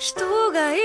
人がい